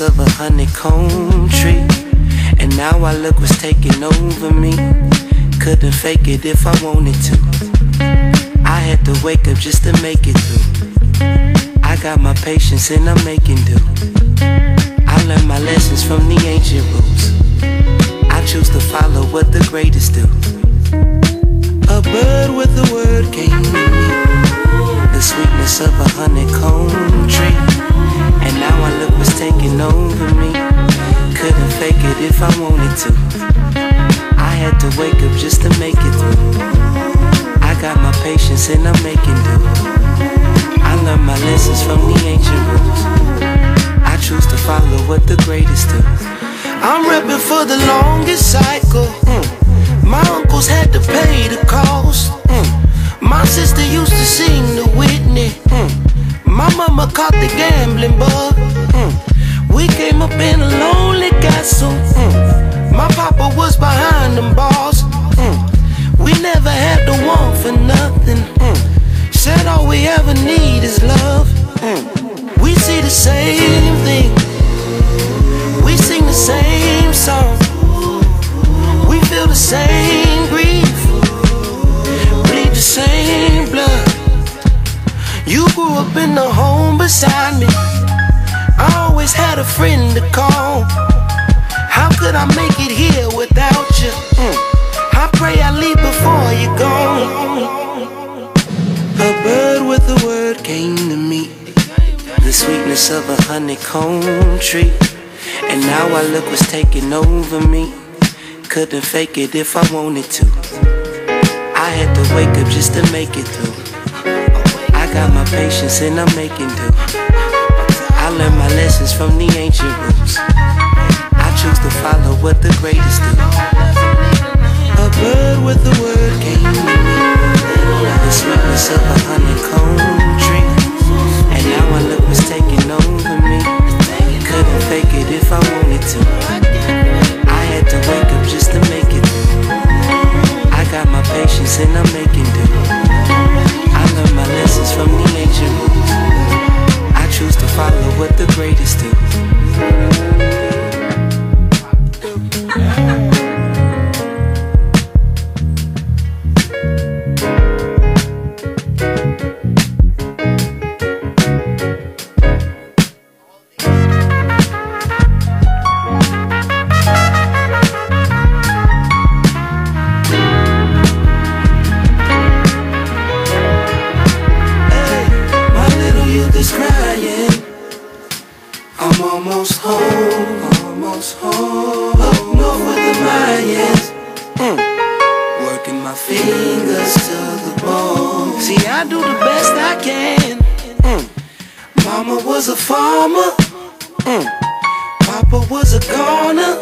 Of a honeycomb tree. And now I look what's taking over me. Couldn't fake it if I wanted to. I had to wake up just to make it through. I got my patience and I'm making do. I learned my lessons from the ancient rules. I choose to follow what the greatest do. If I wanted to. I had to wake up just to make it through. I got my patience and I'm making do. I learned my lessons from the ancient rules. I choose to follow what the greatest do. I'm repping for the longest cycle. Mm. My uncles had to pay the cost. Mm. My sister used to sing the Whitney. Mm. My mama caught the gambling bug. Mm. We came up in a lonely castle. Mm. My papa was behind them bars. Mm. We never had to want for nothing. Mm. Said all we ever need is love. Mm. We see the same thing. Tree. And now I look what's taking over me. Couldn't fake it if I wanted to. I had to wake up just to make it through I got my patience and I'm making do. I learned my lessons from the ancient rules. I choose to follow what the greatest do. A bird with a word came to me. The sweetness of a honeycomb tree. And now I look what's taking corner.